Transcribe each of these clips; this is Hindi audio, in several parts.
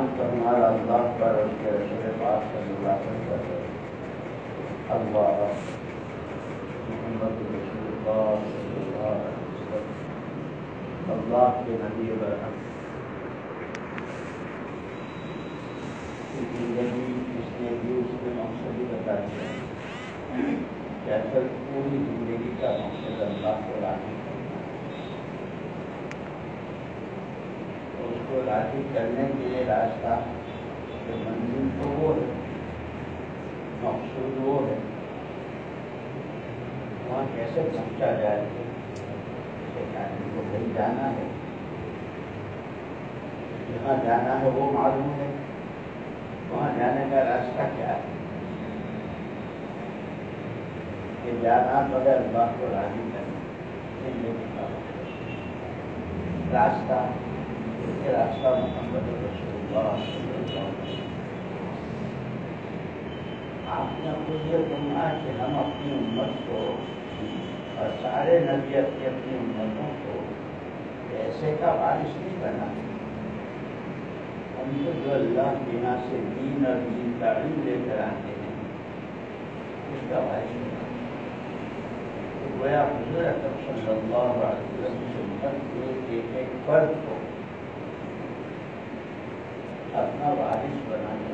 ईमान तो हमारा अल्लाह पर उसके रसूल पाक सल्लल्लाहु अलैहि वसल्लम अल्लाह, मोहम्मद अल्लाह के नबी ज़िंदगी इसने भी उसके मकसद ही बता दिया कि पूरी ज़िंदगी का मकसद अल्लाह को राज़ी तो राज़ी करने के लिए रास्ता तो मंजिल तो वो है, मकसूद वो है। वहाँ कैसे पहुँचा जाए? आदमी को कहीं जाना है। जहाँ जाना है वो मालूम है। वहाँ जाने का रास्ता क्या है? कि जाना मगर अल्लाह को राज़ी करना रास्ता आपने खुद ये सुना कि हम अपनी उम्मत को और सारे नबी अपनी अपनी उम्मतों को ऐसे का बारिश नहीं बना जो अल्लाह के यहाँ से दीन और दीन का इल्म लेकर आते हैं उसका बारिश बना गोया हुजूर सल्लल्लाहु अलैहि वसल्लम के एक एक फर्द को अपना वारिस बनाने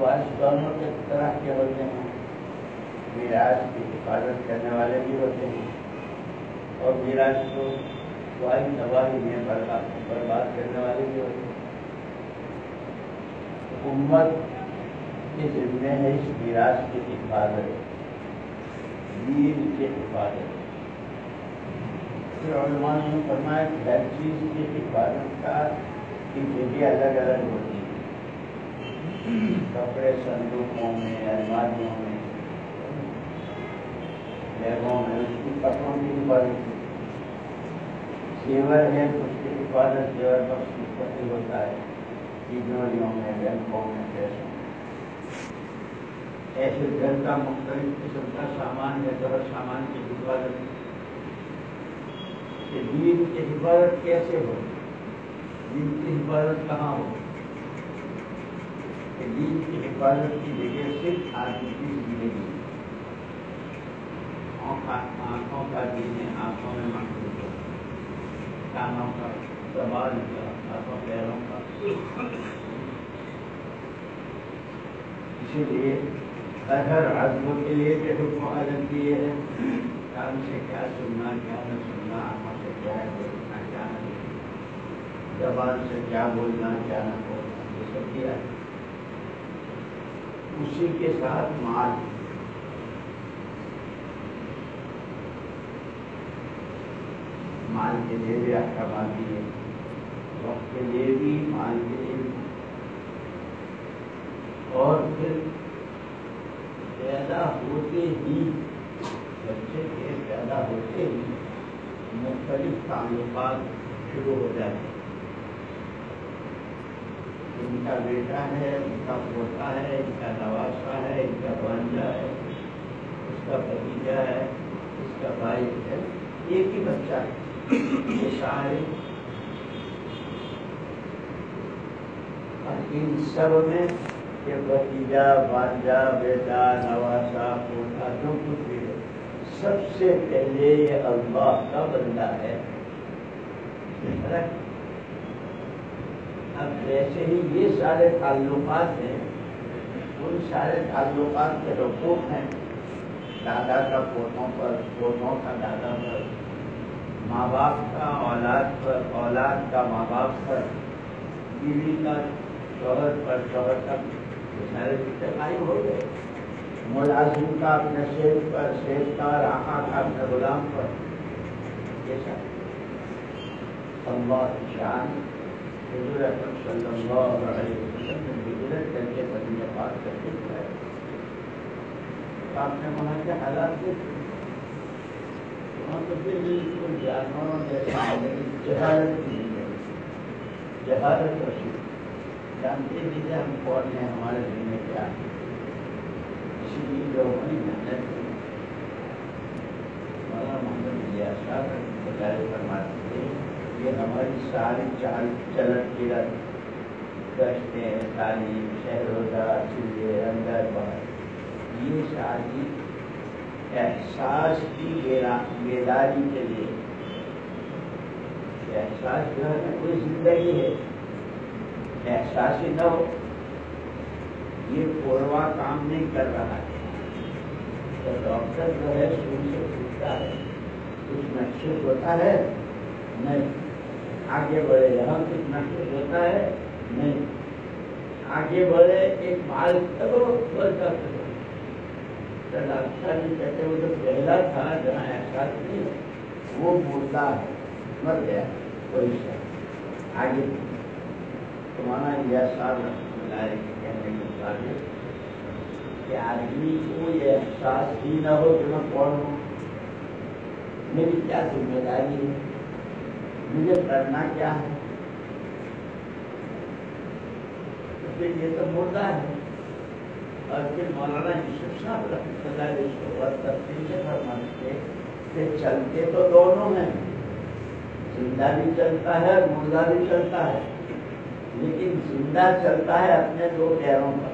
वारिस दोनों के तरह के होते हैं। मिराज की हिफाजत करने वाले भी होते हैं। और मिराज को वाही तबाही में बर्बाद बर्बाद करने वाले भी होते हैं। उम्मत के जिम्मे है इस विराज की हिफाजत। दीन की हिफाजत। फिर उलमा ने फरमाया कि हर चीज़ की हिफाजत का की जगह अलग अलग होती है। कपड़े संदूकों में, अलमारियों में, बैगों में, उसकी कपड़ों की हिफाजत जेवर है तो उसकी हिफाजत जेवर बख्श होता है। तिजोरियों में, बैंकों में, पैसों ऐसे घर का मुख्तलिफ़ किस्म का सामान है तो सामान की हिफाजत दीन की हिफाजत कैसे हो? दीन की हिफाजत कहाँ हो? दीन की हिफाजत की जगह सिर्फ़ आदमी की ज़िंदगी आँखों का दीन है, आँखों में मकसूद हो कानों का जबान का हाथों, पैरों का। इसीलिए हर आदमों के लिए भी हुक्म आदत दिए है। कान से क्या सुनना क्या न सुनना आँखों से क्या देखना क्या न देखना जबान से क्या बोलना क्या न बोलना ये सब किया है उसी के साथ माल माल के लिए भी आपका अहकाम दिए वक्त के लिए भी माल के लिए भी। और फिर पैदा होते ही बच्चे के पैदा होते ही मुख्तलिफ़ ताल्लुकात शुरू हो जाते इनका बेटा है, इनका पोता है, इनका नवासा है, इनका भांजा है इसका भतीजा है इसका भाई है, एक ही बच्चा है। सारे और इन सब में ये भतीजा, भांजा, बेटा, नवासा, पोता, जो कुछ भी है सबसे पहले ये अल्लाह का बंदा है। अब जैसे ही ये सारे ताल्लुकात हैं, उन सारे ताल्लुकात के रकूक हैं, दादा का पोतों पर, पोतों का दादा पर माँ बाप का औलाद पर, औलाद का माँ बाप पर, बीवी का शोहर पर शोहर ये सारे कायम हो गए। मुलाजिम का अपने शेर पर शेख का राखा का अपने गुलाम पर। ये सब। अल्लाह शान। अकरम सल्लल्लाहु अलैहि वसल्लम ने हिजरत करके मदीना करके तो आपने के हालात देखे। तो फिर जानवरों जैसा जहालत जहालत जानते नहीं थे हम कौन है, हमारे में क्या है। ये हमारी सारी चाल चलन किरत गश्तें तालीम शहरोजा चूल्हे अंदर बाहर ये सारी एहसास की बेदारी के लिए एहसास जो है कोई ज़िंदगी है एहसास ही न हो ये पूर्वा काम नहीं कर रहा है। तो डॉक्टर जो है शुरू से पूछता है, कुछ महसूस होता है? नहीं। आगे बढ़े, यहाँ कुछ महसूस होता है? नहीं। आगे बढ़े, एक बाल करो तो डॉक्टर जी कहते वो जो पहला था, जहाँ नहीं वो मुर्दा है, मर गया, कोई आगे तुम्हारा यह साल मिलाए कहने के कि आदमी को ये एहसास ही न हो कि मैं कौन हूँ। मेरी क्या ज़िम्मेदारी है मुझे करना क्या है तो फिर ये तो मुर्दा है, और फिर मौलाना यूसुफ साहब तफसील से फरमाते चलते तो दोनों हैं ज़िंदा भी चलता है। और मुर्दा भी चलता है लेकिन ज़िंदा चलता है अपने दो पैरों पर।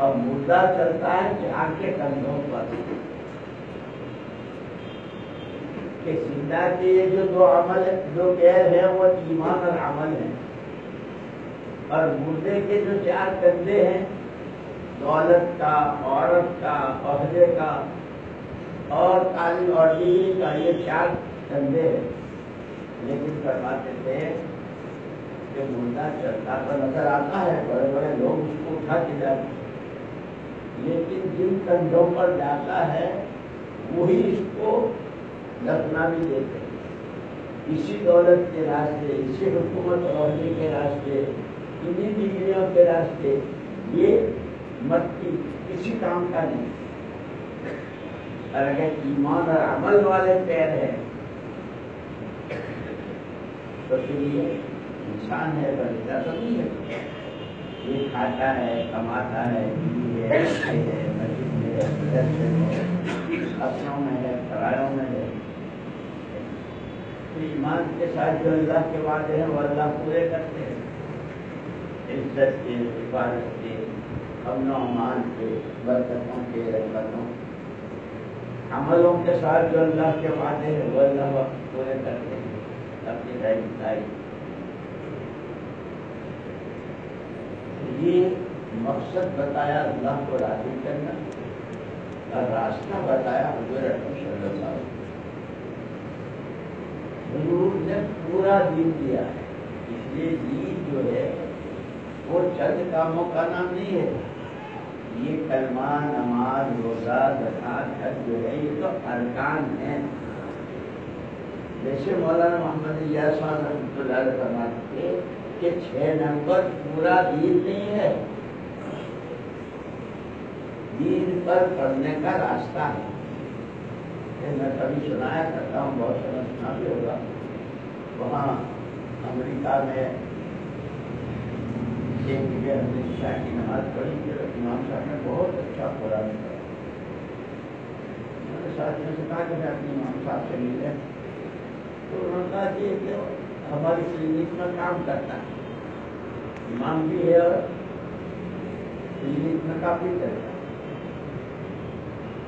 और मुर्दा चलता है के कंधों पर। कि ज़िंदा के ये जो दो अमल, जो गैर है, वो ईमान और अमल है। और मुर्दे के जो चार कंधे हैं, दौलत का, औरत का, अहदे का, और काली और डिग्री का ये चार कंधे हैं। लेकिन फरमाते थे कि मुर्दा चलता तो नज़र आता है बड़े बड़े लोग उसको उठा के जाते लेकिन जिन कंधों पर जाता है, वही इसको दफना भी देते हैं। इसी दौलत के रास्ते, इसी हुकूमत रोहनी के रास्ते, इन्हीं डिग्रियों के रास्ते, ये मट्टी किसी काम का नहीं। और अगर ईमान और अमल वाले पैर है तो फिर ये इंसान है बच्चा तो नहीं है। ये खाता है, कमाता है तो ईमान के साथ जो अल्लाह के वादे हैं, वो अल्लाह पूरे करते हैं। इज़्ज़त के, इबादत के अमन के, बरकतों के, रहमतों अमलों के साथ जो अल्लाह के वादे हैं, वो अल्लाह पूरे करते हैं, अपनी दाई ये मकसद बताया, अल्लाह को राज़ी करना। और रास्ता बताया, हजूर हजूर ने पूरा दिन दिया है। इसलिए दीन जो है, वो चंद कामों का नाम नहीं है। ये कलमा, नमाज़, रोजा, जक़ात, हज जो है, ये तो अरकान है। जैसे मौलाना मोहम्मद इलियास रहमतुल्लाह फरमाते कि छह नंबर पूरा दीन नहीं है। दीन पर पढ़ने का रास्ता है। मैं कभी सुनाया करता हूँ, बहुत समय सुना भी होगा। वहाँ अमेरिका में एक जगह हमने ईशा की नमाज़ पढ़ी थी इमाम साहब ने बहुत अच्छा कुरान पढ़ा। मैंने साथियों से कहा कि मैं अपने इमाम साहब से मिले तो उन्होंने कहा कि कि हमारी क्लिनिक में काम करता है। इमाम भी है और क्लिनिक में काफ़ी करता है।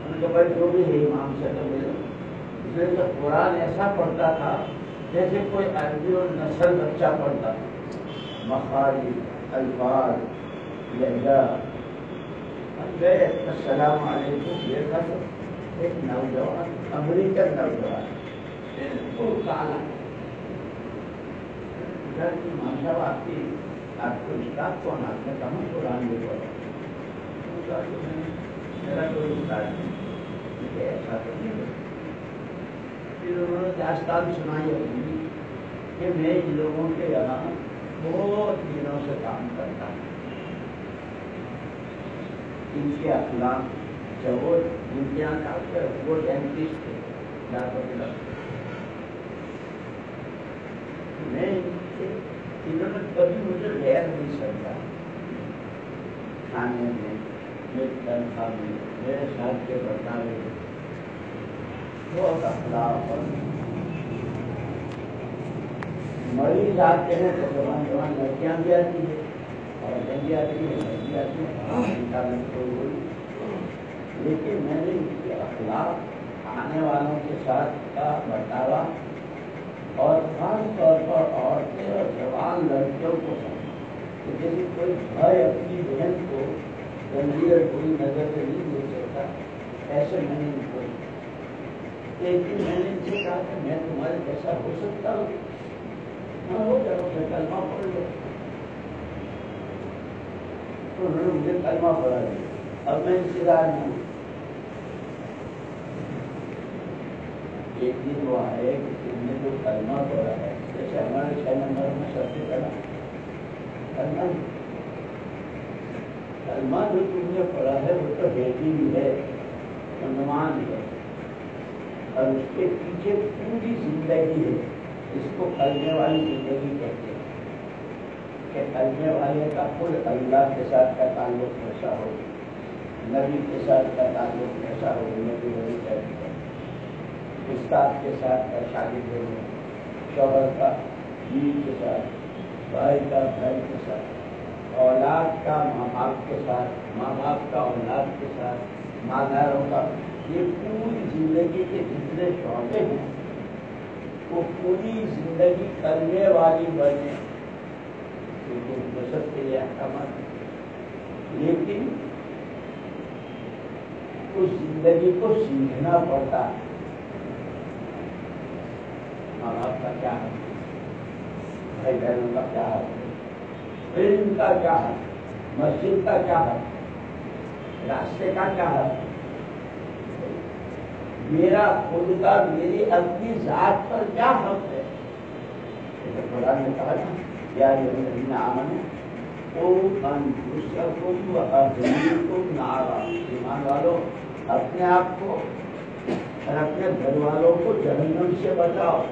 उनके भाई जो भी है इमाम से तो इसलिए तो कुरान ऐसा पढ़ता था, जैसे कोई अरबी और नस्ल बच्चा पढ़ता मखारी अल्फाज लहजा वालेकुम देखा तो एक नौजवान, अमेरिकन नौजवान। बिल्कुल काला। इधर की माशा आपकी आपको स्टाफ कौन आपने कहा, कुरान भी पढ़ा। मेरा कोई फिर उन्होंने दास्तान सुनाई अपनी कि मैं इन लोगों के यहाँ बहुत दिनों से काम करता हूँ। इनके अखलाक जब वो इम्तिहान आते वो डेंटिस्ट थे मैं इनसे इन्होंने कभी मुझे गैर नहीं समझा खाने में मरीज़ आते हैं तो जवान जवान लड़कियाँ भी आती है और लड़की आती है लड़की आती है लेकिन मैंने इनके अखलाक आने वालों के साथ का बर्तावा और खास तौर पर औरतें और जवान लड़कियों को तो जैसे कोई भाई अपनी बहन को गंभीर कोई नज़र से नहीं दे सकता ऐसे मैंने इनको लेकिन मैंने इनसे कहा कि मैं तुम्हारे जैसा हो सकता हूँ। हाँ मैं तो मुझे कलमा पढ़ा दिया। अब मैं हूँ। एक दिन वो आए कि तुमने जो कलमा पढ़ा है, जैसे हमारे छह नंबर में सबसे पढ़ा कलमा कलमा जो तुमने पढ़ा है, वो तो भी है अनुमान है। और उसके पीछे पूरी ज़िंदगी है इसको कलने वाली ज़िंदगी कहते हैं। कि कलने वाले का कुल अल्लाह के साथ का ताल्लुक कैसा हो, नबी के साथ का ताल्लुक कैसा हो, नबी वही कहते हैं। उस्ताद के साथ का शादी हो, शोहर का बीवी के साथ, भाई का, भाई के साथ। औलाद का, माँ बाप के साथ, माँ बाप का, औलाद के साथ, मादारों का, ये पूरी ज़िंदगी के जितने शौके हैं, वो पूरी ज़िंदगी करने वाली बने। क्योंकि बसत के लिए अहकाम लेकिन उस ज़िंदगी को सीखना पड़ता है। माँ बाप का क्या है? भाई बहनों का क्या है? फ़िल्म का क्या है? मस्जिद का क्या है? रास्ते का क्या है? मेरा खुद का, मेरी अपनी जात पर क्या हक है? कहा वालों, अपने आप को और अपने घर वालों को जहन्नम से बचाओ।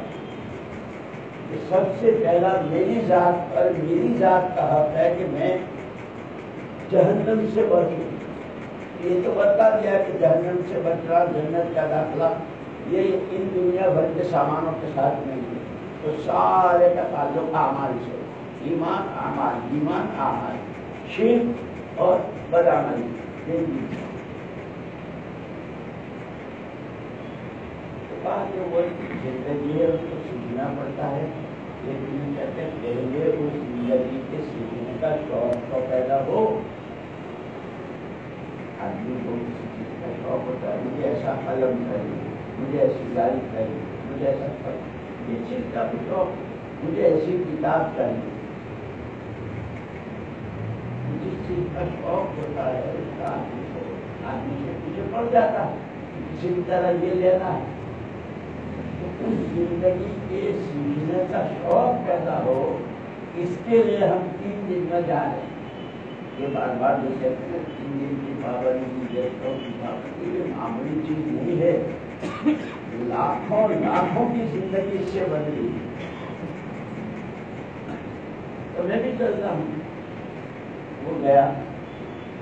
कि सबसे पहला मेरी जात पर मेरी जात का हक है कि मैं जहन्नम से बचूं ये तो बता दिया कि जहन्नम से बचना, जन्नत का दाखला, ये इन दुनिया भर के सामानों के साथ नहीं है। तो सारे का ताल्लुक आमाल से। ईमान आमाल ईमान आमाल। शिव और बदामली तो कहा कि वो ज़िंदगी है सीखना पड़ता है। लेकिन कहते पहले उस ज़िंदगी के सीखने का शौक तो पैदा हो। आदमी को किसी चीज़ का शौक होता है, मुझे ऐसा कलम चाहिए, मुझे ऐसी गाड़ी चाहिए, मुझे ऐसा ये चीज़ का भी शौक, मुझे ऐसी किताब चाहिए। जिस चीज़ का शौक होता है उसका आदमी को, आदमी से पीछे पड़ जाता है, किसी भी तरह ये लेना है। उस ज़िंदगी के सीखने का शौक पैदा हो, इसके लिए हम तीन दिन में जा रहे हैं। ये बार बार जो कहते हैं, तीन दिन की पाबंदी गेस्टों की पाबंदी, ये मामूली चीज़ नहीं है। लाखों लाखों की ज़िंदगी इससे बदली तो मैं भी चलता हूँ। वो गया,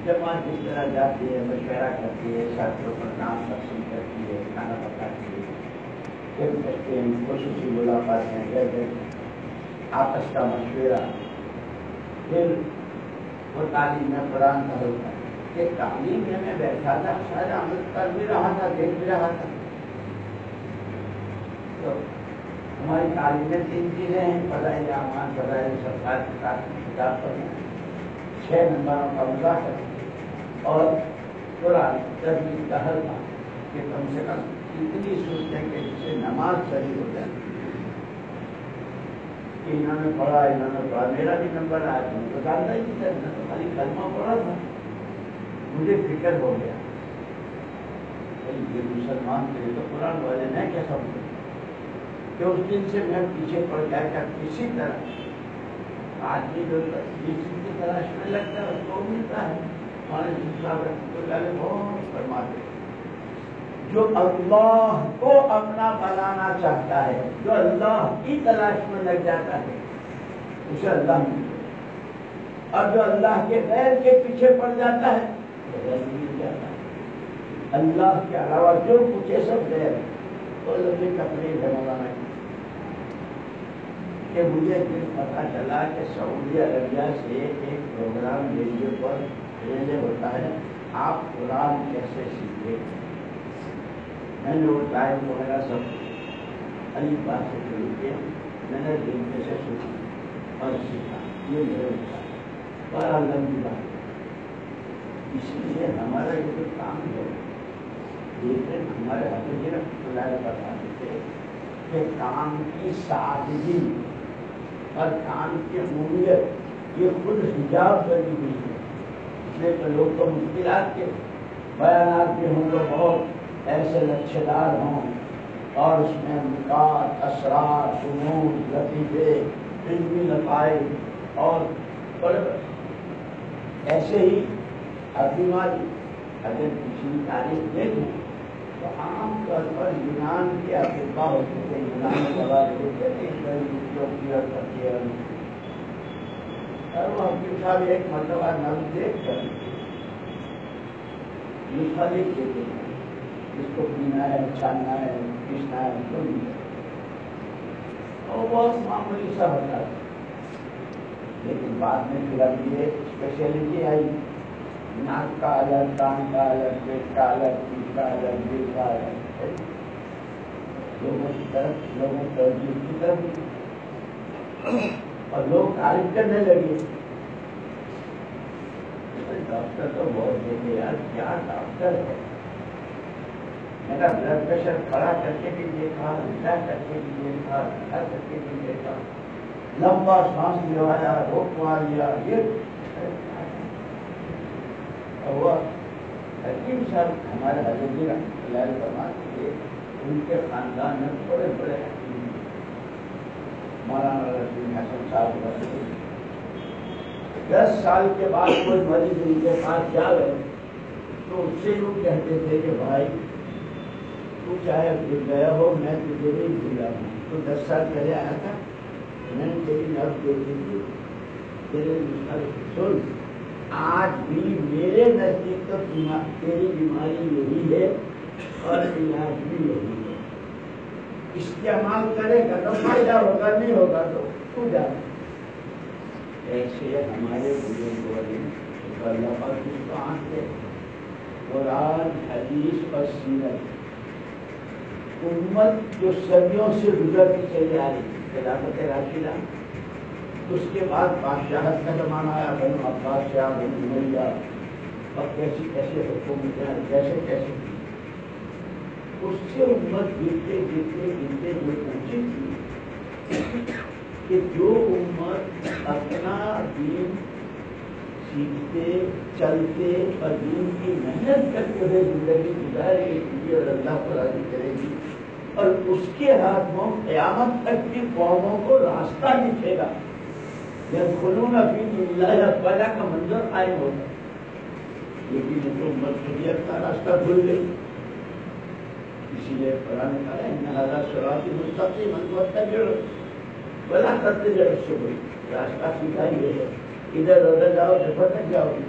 जमात जिस तरह जाती है, मशवरा करती है छात्रों पर नाम तकसीम करती है, खाना पकाती है। फिर करते हैं खसूसी मुलाकात हैं जैसे आपस का मशवरा। फिर वो तालीम में कुरान का होता है कि तालीम में मैं बैठा था, सारा अमल कर भी रहा था, देख भी रहा था। तो हमारी तालीम में तीन चीज़ें हैं फजाइल अमान फजाइल सरकार के साथ किताब पढ़ना, छह नंबरों का मुजाकर और कुरान तस्वीर का हल्का कि कम से कम इतनी सोचते कि जिससे नमाज़ सही हो जाए इन्होंने पढ़ा इन्होंने पढ़ा। मेरा भी नंबर आया था तो जानता ही नहीं था तो खाली कलमा पढ़ा था। मुझे फ़िक्र हो गया। ये मुसलमान थे तो कुरान वाले ने क्या समझे? कि उस दिन से मैं पीछे पड़ गया क्या? किसी तरह। आदमी जो चीज़ की तलाश में लगता है, उसको मिलता है। हमारे बहुत फरमाते जो अल्लाह को अपना बनाना चाहता है, जो अल्लाह की तलाश में लग जाता है, उसे अल्लाह और जो अल्लाह के गैर के पीछे पड़ जाता है तो मिल जाता है। अल्लाह के अलावा जो कुछ सब गैर तो लंबे कपड़े जमाना कि मुझे फिर पता चला कि सऊदी अरबिया से एक प्रोग्राम रेडियो पर रेडियो होता है, आप कुरान कैसे सीखे? वो टाइम वगैरह सब अली बात से किया मैंने दिन से शुरू और सीखा ये मेरे विचार बड़ा लंबी बात इसलिए हमारा ये जो काम है लेकिन हमारे हज़रत बताते थे कि काम की सादगी और काम की अमूलियत ये खुद हिजाब बनी हुई है इसलिए तो लोग तो मुश्किल के बयान के हों तो बहुत ऐसे लक्ष्यदार हों और उसमें मुकात असरार, सुनून, लतीफ़े फिल्मी लपाए और ऐसे ही हर बीमारी अगर किसी तारीफ़ देखें तो आमतौर पर यूनान के अफिका होते थे यूनान दवा देते थे और वो हकीम साहब एक मरतबा नल देख कर लिखा लिख देते हैं। जिसको पीना है छानना है पीसना है तो और बहुत मामूली सा होता है। लेकिन बाद में फिर अब ये स्पेशलिटी आई। नाक का अलग, कान का अलग, पेट का अलग, पीठ का अलग, दिल का अलग लोगों की तरफ़ लोगों तरजीह की तरफ़ और लोग तारीफ़ करने लगे। डॉक्टर तो बहुत देखे यार, क्या डॉक्टर है? मेरा ब्लड प्रेशर खड़ा करके भी देखा उल्टा करके भी देखा उल्टा करके भी देखा लंबा सांस लिया रोक मार लिया ये हुआ हकीम साहब हमारे हजरती लाल फरमाते थे उनके खानदान में बड़े बड़े हकीम मौलाना रशीद हसन साहब दस साल के बाद कोई मरीज़ उनके पास जा गए तो उससे लोग कहते थे कि भाई चाहे भूल गया हो, मैं तुझे नहीं भूला हूँ। तो दस साल पहले आया था, मैंने तेरी नर्व देखी थी। तेरे सुन, आज भी मेरे नज़दीक तो तेरी बीमारी यही है और इलाज भी यही है। इस्तेमाल करेगा तो फ़ायदा होगा, नहीं होगा तो तू जा। ऐसे हमारे बुज़ुर्गों ने कुरान हदीस और सीरत उम्मत जो सदियों से गुजरती चली आ रही खिलाफत राशिदा, उसके बाद बादशाहत का जमाना आया बन अब्बास शाह बन उमैया अब कैसी, कैसे हुकूमतें कैसे कैसे? उससे उम्मत गिरते गिरते गिरते जो पहुँची थी कि जो उम्मत अपना दीन सीखते, चलते और दीन की मेहनत करते हुए ज़िंदगी गुजारेगी और अल्लाह को राज़ी करेगी। और उसके हाथों क्यामत तक की कौमों को रास्ता दिखेगा। जब खुलून अल्लाह का मंजर कायम होता लेकिन जो मजबूरियत का रास्ता भूल गई इसीलिए कुरान कहा नहारा शराबी मुस्तकी मनवत्ता जड़ो बला करते जड़ से कोई। रास्ता सीधा ये है। इधर उधर जाओ तो भटक जाओगे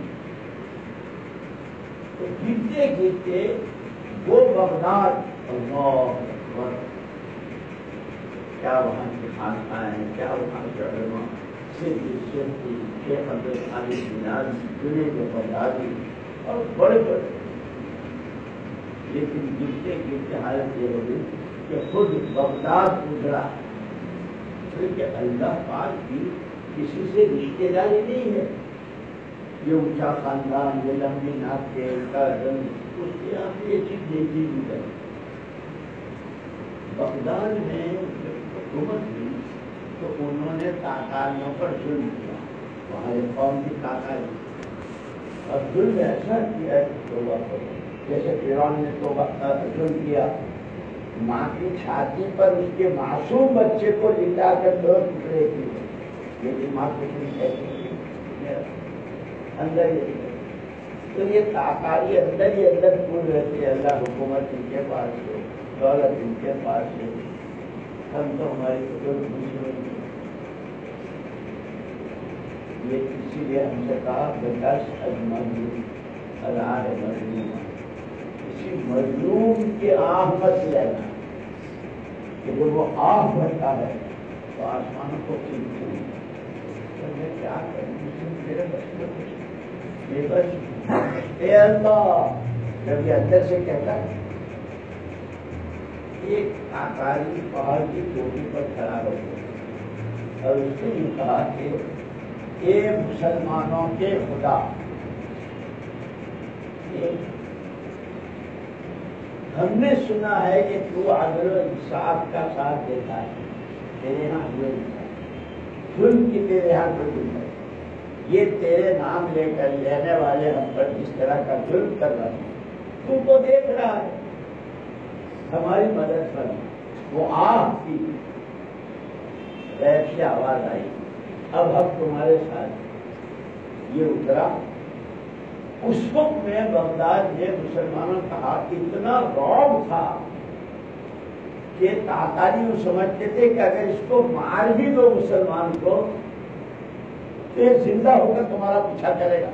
तो गिरते गिरते वो बगदाद, अल्लाह क्या वहाँ के खान खाए क्या वहाँ के सिद्धि सिद्धि शेख अब्दुल खाली मिनाज जुने के बंदारी और बड़े बड़े। लेकिन गिरते गिरते हालत ये हो कि खुद बगदाद उजड़ा क्योंकि अल्लाह पाक की किसी से रिश्तेदारी नहीं है। ये ऊँचा खानदान, ये लंबी नाक के उसके आप ये चीज़ देखी नहीं करें बगदाद में हुकूमत हुई तो उन्होंने ताकारियों पर जुल्म किया। वहाँ एक कौम की ताकारी और जुल्म ऐसा किया है कि तोबा करो। जैसे फिरौन ने तोबा जुल्म किया। माँ की छाती पर उसके मासूम बच्चे को लिटा कर दो टुकड़े किए लेकिन माँ कुछ कहती। अंदर ही तो ये ताकारी अंदर ही अंदर फूल रहती है अल्लाह हुकूमत इनके पास दौलत इनके पास है हम तो हमारी ये इसीलिए हमसे कहा बेकस अजमजलूम अलार मजलूम इसी मजलूम की आह मत लेना। कि जब वो आह भरता है तो आसमान को खींचते हैं। तो मैं क्या करूँ? मेरे बस में कुछ ये बस ए अल्लाह! जब ये अंदर से कहता है एक आकारी पहाड़ की चोटी पर खड़ा हो और उसने ये कहा कि, ये मुसलमानों के खुदा। हमने सुना है कि तू अदल इंसाफ का साथ देता है। तेरे यहाँ हुए जुल्म की तेरे यहाँ कोई है। ये तेरे नाम लेकर लेने वाले हम पर जिस तरह का जुल्म कर रहे हैं? तू तो देख रहा है। हमारी मदद कर वो आग की ऐसी आवाज़ आई। अब हम तुम्हारे साथ ये उतरा। उस वक्त में बगदाद में मुसलमानों का हाथ इतना रौब था कि तातारी समझते थे कि अगर इसको मार भी दो मुसलमान को तो ये ज़िंदा होकर तुम्हारा पीछा करेगा।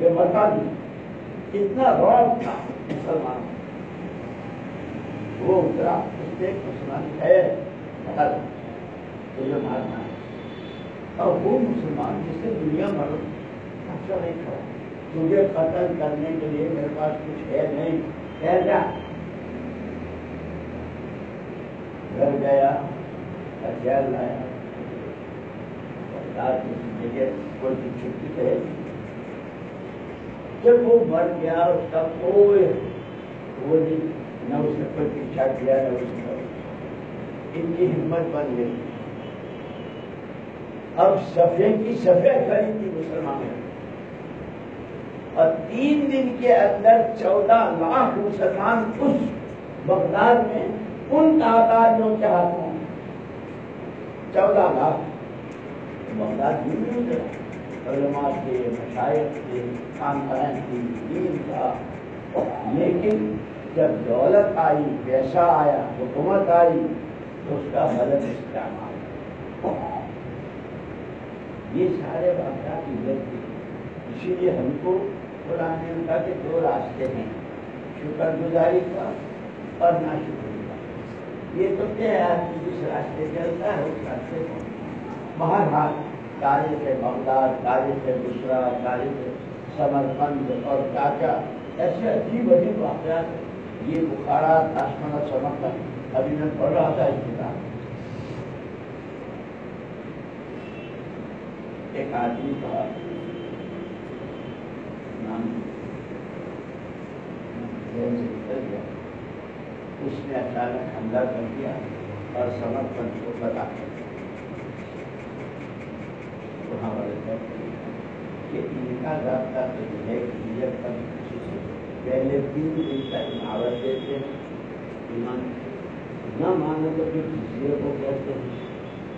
ये मरता नहीं इतना रौब था मुसलमान वो उतरा है तुझे मारना है। और वो मुसलमान जिससे दुनिया भर अच्छा नहीं खड़ा तुझे कत्ल करने के लिए मेरे पास कुछ है नहीं। है क्या? घर गया हथियार लाया। कोई छुट्टी है जब वो मर गया उसका कोई वो नहीं। न उसने प्रतीक्षा किया, न उसने इनकी हिम्मत बन गई। अब सफे की सफे खड़ी थी मुसलमानों। और तीन दिन के अंदर चौदह लाख मुसलमान उस बगदाद में, उन तादादों के हाथों चौदह लाख। बगदाद थे मशायक थे खानदान थी दीन था लेकिन जब दौलत आई, पैसा आया, हुकूमत आई तो उसका गलत इस्तेमाल ये सारे वाकत थे इसीलिए हमको कुरान ने कहा कि दो रास्ते हैं, शुक्रगुजारी का और ना शुक्रगुजारी ये तो क्या है, आदमी जिस रास्ते चलता है, उस रास्ते को। बाहर हाथ कार्य से बगदाद, कार्य से दूसरा कार्य से समरकंद और काका ऐसे अजीब अजीब वाकत ये बुखारा ताशमना समरकंद अभी मैं पढ़ रहा था इस किताब। एक आदमी का नाम उसने अचानक हमला कर दिया और समर्पण को बता वहाँ वाले कि इनका रास्ता तो है कि पहले तीन दिन तक मावत देते हैं। न माने तो फिर जिजिया को कहते हैं।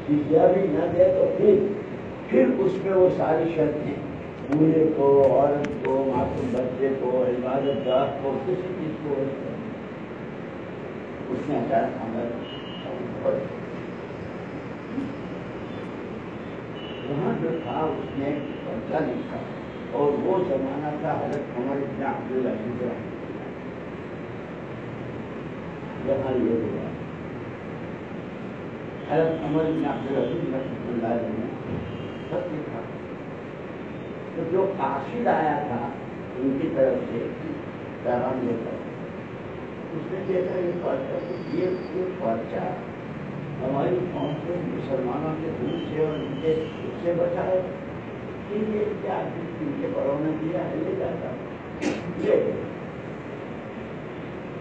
जिजिया भी न दे तो फिर फिर उसमें वो सारी शर्तें बूढ़े को, औरत को, मासूम बच्चे को, इबादत गाह को, किसी चीज़ को उसने अचानक हमला वहाँ जो था, उसने पर्चा लिखा और वो जमाना था हज़रत उमर इतना अब्दुल अज़ीज़ यहाँ ये हुआ। हज़रत उमर इतना अब्दुल अज़ीज़ रहमतुल्लाह ने सब लिखा तो जो काशिद आया था, उनकी तरफ़ से पैगाम लेकर उसने देखा ये पर्चा ये ये पर्चा हमारी कौन से मुसलमानों के दूर से और उनके उससे बचा है। कि ये क्या इनके बड़ों ने दिया है, ले जाता ये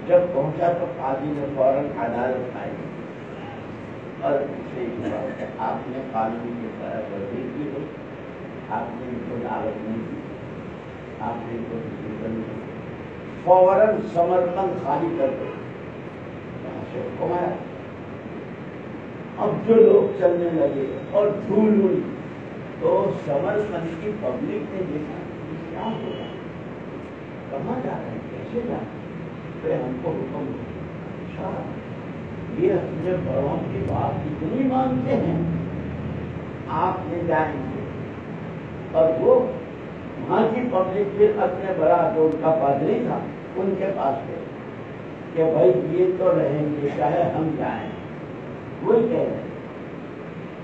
जब पहुँचा तो काजी ने फ़ौरन अदालत आई और उसे आपने कानून की तरह वर्दी की हो आपने इनको दावत नहीं दी। आपने इनको करनी फ़ौरन समर्पण खाली कर दो। अब जो लोग चलने लगे और धूल हुई तो समर्पण की पब्लिक ने देखा क्या हो रहा कहाँ जा रहे हैं? कैसे जा रहे हैं? तो हमको हुक्म अच्छा ये अपने बड़ों की बात इतनी मानते हैं, आप ले जाएँगे। और वो वहाँ की पब्लिक फिर अपने बड़ा जो उनका पादरी था, उनके पास गए। कि भाई, ये तो रहेंगे, चाहे हम जाए। वही कह रहे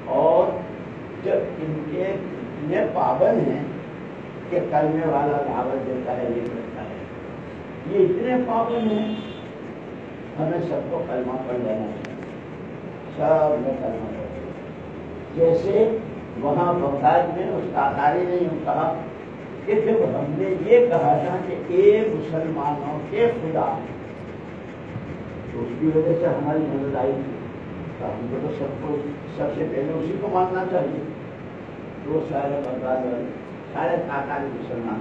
और जब इनके इतने पावन हैं कि करने वाला दावत देता है, ये करता है। ये इतने पावन हैं, हमें सबको कलमा पढ़ लेना चाहिए। सब में कलमा पढ़ जैसे वहाँ बगदाद में उस ताकारी ने यूँ कहा कि जब हमने ये कहा था कि एक मुसलमानों के खुदा तो उसकी वजह से हमारी मदद आई थी। हमको तो सबको, सबसे पहले उसी को मानना चाहिए। तो सारे बर्बाद सारे ताकारी मुसलमान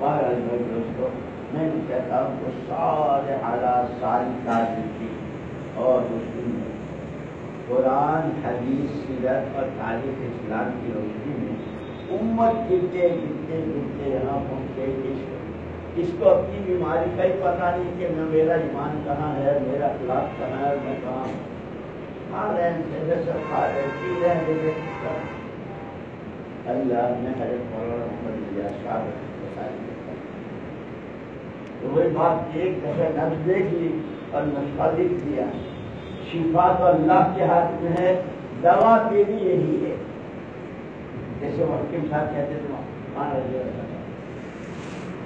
बहरहाल भाई दोस्तों। मैं भी कहता हूँ तो सारे हालात सारी तारीफ़ की। और मुस्लिम कुरान, हदीस, सीरत और तारीख इस्लाम की रोशनी में उम्मत गिरते गिरते गिरते यहाँ पहुँचे इसको अपनी बीमारी का ही पता नहीं कि मेरा ईमान कहाँ है, मेरा अखलाक कहाँ है, मैं कहाँ हूँ। तो वही बात एक देख ली और लिख दिया शिफा तो अल्लाह के हाथ में है दवा के भी यही है जैसे वकीम साहब कहते थे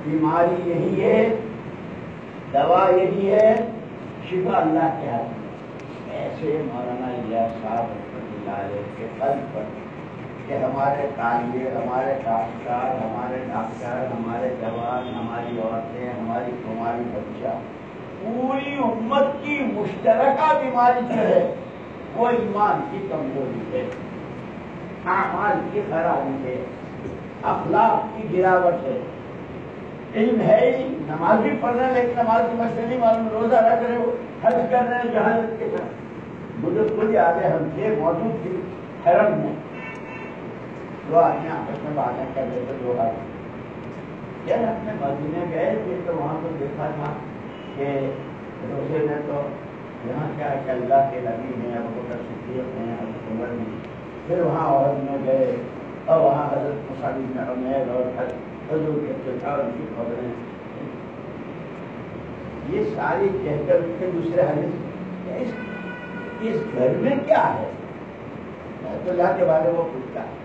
बीमारी यही है, दवा यही है, शिफा अल्लाह के हाथ में। ऐसे मौलाना इलियास साहब के कल पर कि हमारे कालिए हमारे काश्तकार हमारे डॉक्टर हमारे जवान, हमारी औरतें, हमारी कुमारी बच्चा, पूरी उम्मत की मुश्तरका बीमारी जो है, वो ईमान की कमज़ोरी है, आमाल की खराबी है, अखलाक की गिरावट है। इल्म है ही, नमाज़ भी पढ़ रहे हैं, लेकिन नमाज़ की मसले नहीं मालूम, रोजा रख रहे हो, हज कर रहे हैं, जहाज़ के साथ। खुद याद है, हम थे मौजूद थी हरम में दो आदमी आपस में बातें कर रहे थे, दो आदमी। यार, अपने मदीने गए थे तो वहाँ तो देखा था कि रोज़े में तो यहाँ क्या कि अल्लाह के नबी हैं, अब बकर सिद्दीक हैं हज़रत उमर भी फिर वहाँ औरत में गए और वहाँ हज़रत मुसादी में उमैर और हजूर के चौथा उनकी खबरें ये सारी कहकर फिर दूसरे हदीस इस, घर में क्या है? तो अल्लाह के बारे में पूछता। है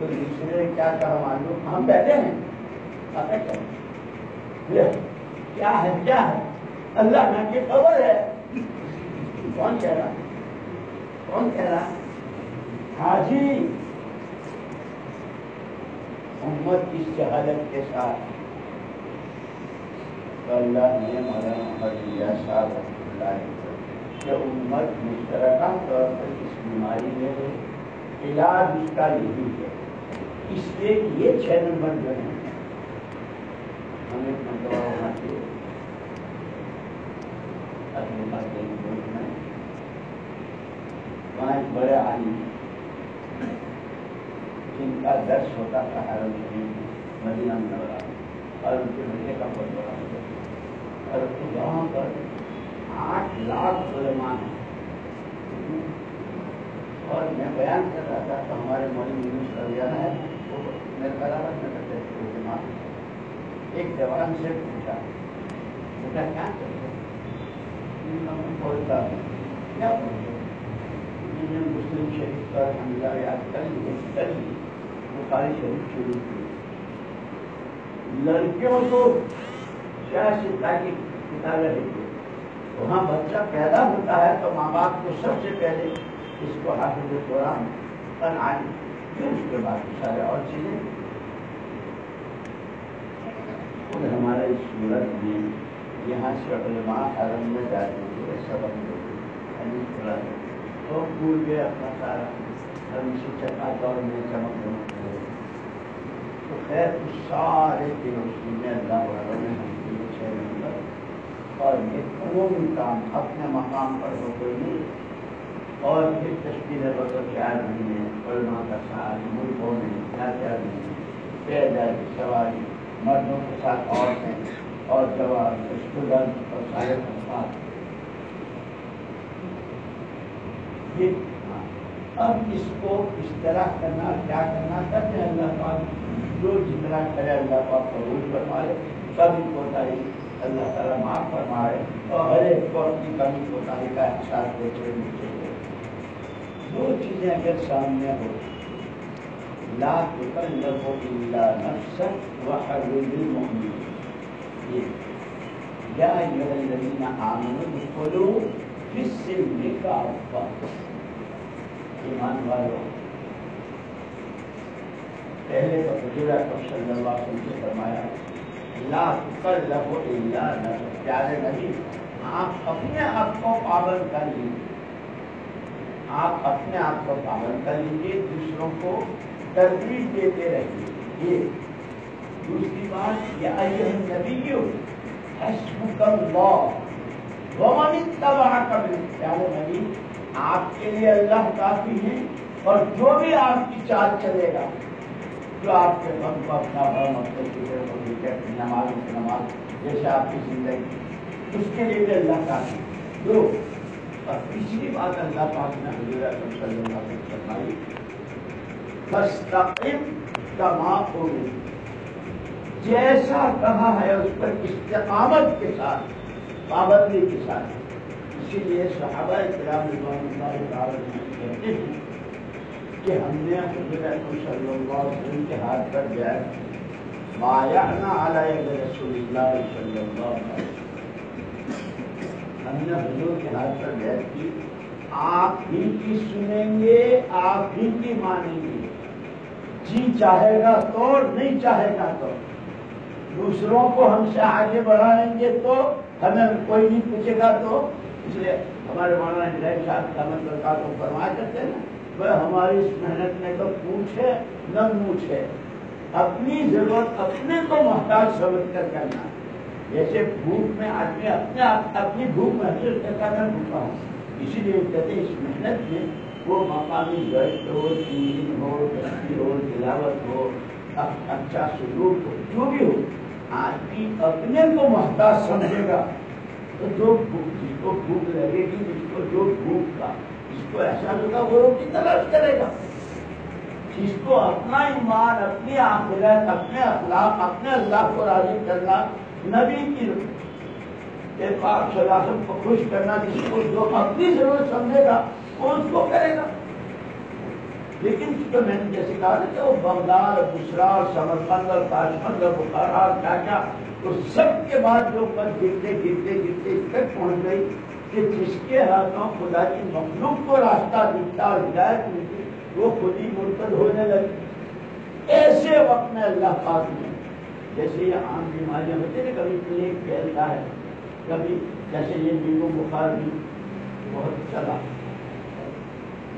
तो दूसरे ने क्या कहा मालूम? हम बैठे हैं। क्या? है? क्या है? अल्लाह ना की खबर है। कौन कह रहा? कौन कह रहा? हाजी उम्मत की शहादत के साथ। तो अल्लाह ने मौलाना मोहम्मद साहब कि उम्मत मुश्तरका तौर पर इस बीमारी में इलाज उसका यही है। इसलिए ये छह नंबर जो है, हम में बड़े जिनका दर्श होता था शरीफ मदीना नवरा और उनके बच्चे का बहुत बड़ा और वहाँ पर आठ लाख उलमान है और मैं बयान कर रहा था तो हमारे मौली यूनुस रवियाना है, वो मेरे बराबर में करते थे एक जवान से पूछा, बेटा, क्या करते बोलता क्या मैंने मुस्लिम शरीफ का हमला याद कर लिए कर ली बुखारी शरीफ शुरू की लड़कियों को क्या शिक्षा की किताबें लिखी वहाँ बच्चा पैदा होता है तो माँ बाप को सबसे पहले इसको हाफिज और आदि फिर उसके बाद सारे और चीज़ें। और हमारे इस सूरत में यहाँ से उलमा हरम में जाते हुए सबक हदीस तो भूल गए अपना सारा। धर्म शिक्षक का दौर में चमक चमक तो खैर, उस सारे की रोशनी में अल्लाह वालों ने नंबर और ये कौन काम अपने मकाम पर हो कोई नहीं। और फिर तस्वीर बदल चार महीने कलमा का साल मुल्कों में नहीं। पैदा की सवारी, मर्दों के साथ औरतें और जवान स्टूडेंट और सारे साथ ये, अब इसको इस तरह करना, क्या करना, करते हैं अल्लाह पाक। जो जितना करे अल्लाह पाक कबूल फरमाए कभी कोताही अल्लाह ताला माफ़ फरमाए और हर एक को अपनी कमी कोताही का एहसास देते हुए चाहिए दो चीज़ें अगर सामने हो, ला इल्ला व हर्रिल मुमिन ये, या ईमान वालों, पहले तो हजूर सल्लल्लाहु अलैहि वसल्लम से फरमाया प्यारे नबी आप अपने आप को पाबंद कर लीजिए। आप अपने आप को पाबंद कर लीजिए, दूसरों को तरजीह देते रहिए। ये दूसरी बात, या इत्तबअक मिन प्यारे नबी, आपके लिए अल्लाह काफ़ी है, और जो भी आपकी चाल चलेगा जो आपके मन को अपना भरम अपने फ़िक्र को अपनी नमाज़ नमाज़ जैसे आपकी ज़िंदगी, उसके लिए भी अल्लाह काफ़ी दो और तीसरी बात अल्लाह पाक ने सल्लल्लाहु अलैहि वसल्लम फस्तकिम कमा जैसा कहा है, उस पर इस्तेकामत के साथ, पाबंदी के साथ। इसीलिए सहाबा कराम कहते हैं कि हमने के हाथ पर अलैहि हमने हजूर के हाथ पर बैठ की। आप ही की सुनेंगे, आप ही की मानेंगे। जी चाहेगा तो नहीं चाहेगा तो। दूसरों को हमसे आगे बढ़ाएँगे तो हमें कोई नहीं पूछेगा तो। इसलिए हमारे मौलाना साहब कहमत सरकार को फरमा करते हैं वह हमारी इस मेहनत में तो पूछे न पूछे अपनी ज़रूरत अपने को मोहताज समझ कर करना जैसे भूख में आदमी अपने आप, अपनी भूख महसूस करता मैं भूखा हूँ। इसीलिए कहते इस मेहनत में वो मकामी गश्त हो दीन हो तस्वीर हो, तिलावत हो अच्छा सलूक हो, जो भी हो, आदमी अपने को मोहताज समझेगा। तो जो भूख, जिसको भूख लगेगी जिसको जो भूख का जिसको ऐसा होगा वो रोटी तलाश करेगा। जिसको अपना ईमान अपनी आखिरत अपने अखलाक, अपने अल्लाह को राज़ी करना, नबी की पाक सलासम को खुश करना, जिसको जो अपनी ज़रूरत समझेगा, वो उसको करेगा। लेकिन तो मैंने जैसे कहा ना कि वो बगदाद बुसरा समरकंद और ताशकंद और बुखारा क्या क्या तो सबके बाद जो पद गिरते गिरते गिरते तक पहुँच गई। कि जिसके हाथों खुदा की मखलूक को रास्ता दिखता और हिदायत मिलती, वो खुद ही मुर्तद होने लगी। ऐसे वक्त में अल्लाह पाक ने, जैसे ये आम बीमारियाँ होती है कभी प्लेग फैलता है, कभी जैसे ये डेंगू बुखार भी बहुत चला।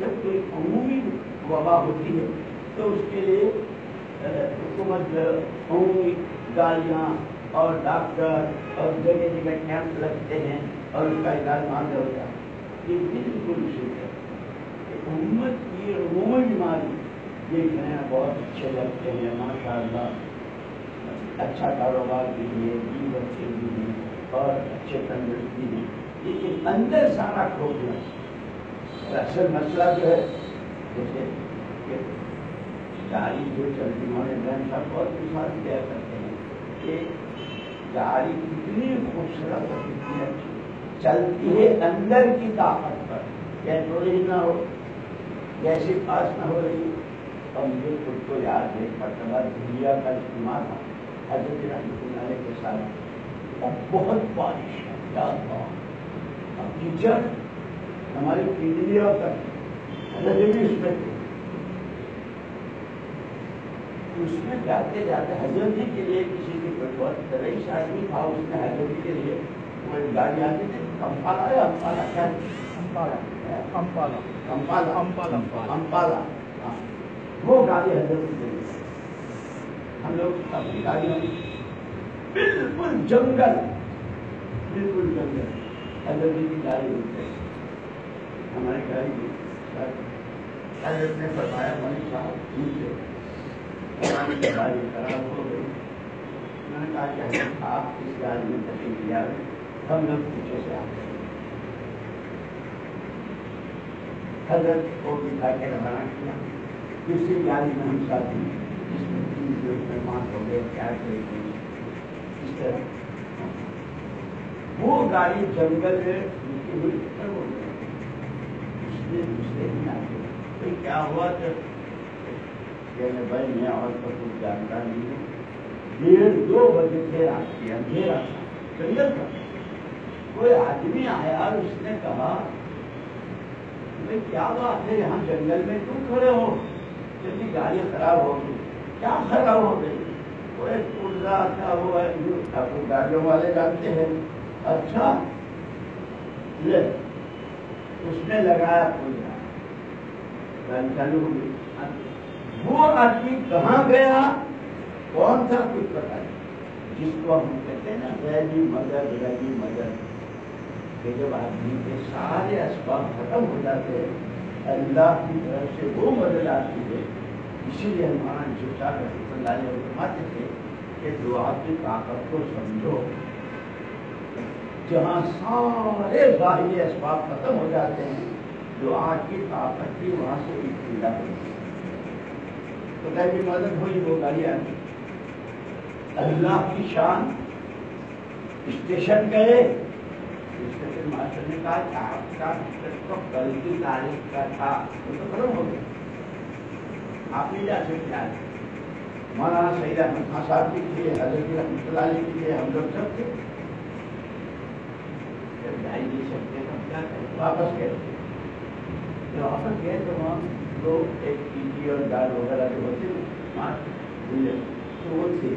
जब कोई अमूमी वबा होती है तो उसके लिए हुकूमत अमूमी गालियाँ और डॉक्टर और जगह जगह कैंप लगते हैं। और उसका इलाज मांग होता है ये बिल्कुल ठीक है उम्मत की रोज बीमारी देखने में बहुत अच्छे लगते हैं माशा अच्छा कारोबार के लिए जीव अच्छे भी हैं और अच्छे तंदुरुस्ती हैं। लेकिन अंदर सारा खोखला असल मसला जो है, जैसे गाड़ी जो चलती हमारे बहन साहब बहुत विश्वास किया करते हैं कि गाड़ी कितनी खूबसूरत और कितनी अच्छी चलती है अंदर की ताकत पर। पेट्रोल ही ना हो गैसी पास न हो रही। और मुझे खुद को याद है मरतबा दुनिया का इस्तेमाल था। हज़रत के साथ। और बहुत बारिश है, क्या अब कीचड़ हमारी किडनियों तक हज़रत भी उसमें जाते जाते हज़रत के लिए किसी की बहुत रईस आदमी था उसने हज़रत के लिए। वो गाड़ी हज़रत के लिए हम लोग अपनी गाड़ियों में बिल्कुल जंगल बिल्कुल जंगल हज़रत की गाड़ी होते हमारी गाड़ी हज़रत ने फरमाया मनी साहब हमारी गाड़ी खराब हो गई मैंने कहा कि आप इस गाड़ी में तकलीफ़ लिया हम लोग पीछे से आते हज़रत को बिठा के रवाना किया। दूसरी गाड़ी में हम साथी जिसमें तीन मेहमान हो गए इस तरह। वो गाड़ी जंगल में रुकी हुई हो गई दूसरे दूसरे दिन आगे तो क्या हुआ जब? कहने भाई, मैं और तो कुछ जानता नहीं हूँ। डेढ़ दो बजे थे रात अंधेरा। था था कोई आदमी आया और उसने कहा भाई क्या बात है? यहाँ जंगल में क्यों खड़े हो। जल्दी गाड़ी खराब हो गई, क्या खराब हो गई? वो एक पुर्जा था, वो ठाकुर गाड़ियों वाले जानते हैं। अच्छा ले। उसने लगाया गई। वो आदमी कहाँ गया? कौन था? कुछ पता नहीं। जिसको हम कहते हैं ना गैरी मदद गैरी मदद। कि जब आदमी के सारे असबाब खत्म हो जाते हैं, अल्लाह की तरफ़ से वो मदद आती है, इसीलिए हमारा कर फरमाते थे कि दुआ की ताकत को समझो। जहाँ सारे बाह्य असबाब खत्म हो जाते हैं दुआ की ताकत भी वहाँ से इब्तदा तो कहीं मदद हुई वो गाड़ी अल्लाह की शान, स्टेशन गए स्टेशन मास्टर ने कहा कि आपका डिस्कशन तो कल की तारीख का था वो तो खत्म हो गया आप नहीं जा सकते आज मौलाना सईद अहमद खान साहब भी थे। हज़रत रहमतुल्लाह भी थे हम लोग सब थे जब जा ही नहीं सकते तो क्या करें वापस गए जब वापस गए तो वहाँ लोग एक पीटी और गार्ड वगैरह जो होते वहाँ तो वो थे